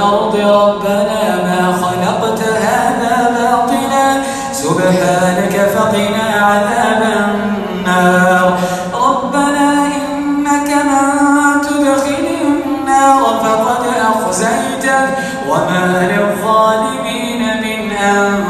والأرض ربنا ما خلقت هذا باطلا. سبحانك فقنا عذاب النار. ربنا إنك من تدخل النار فقد أخزيته. وما للظالمين من أنصار.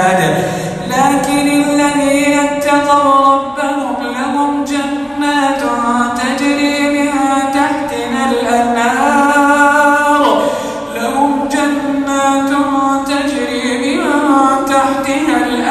al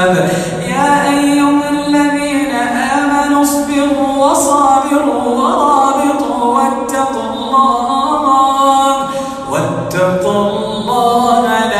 الله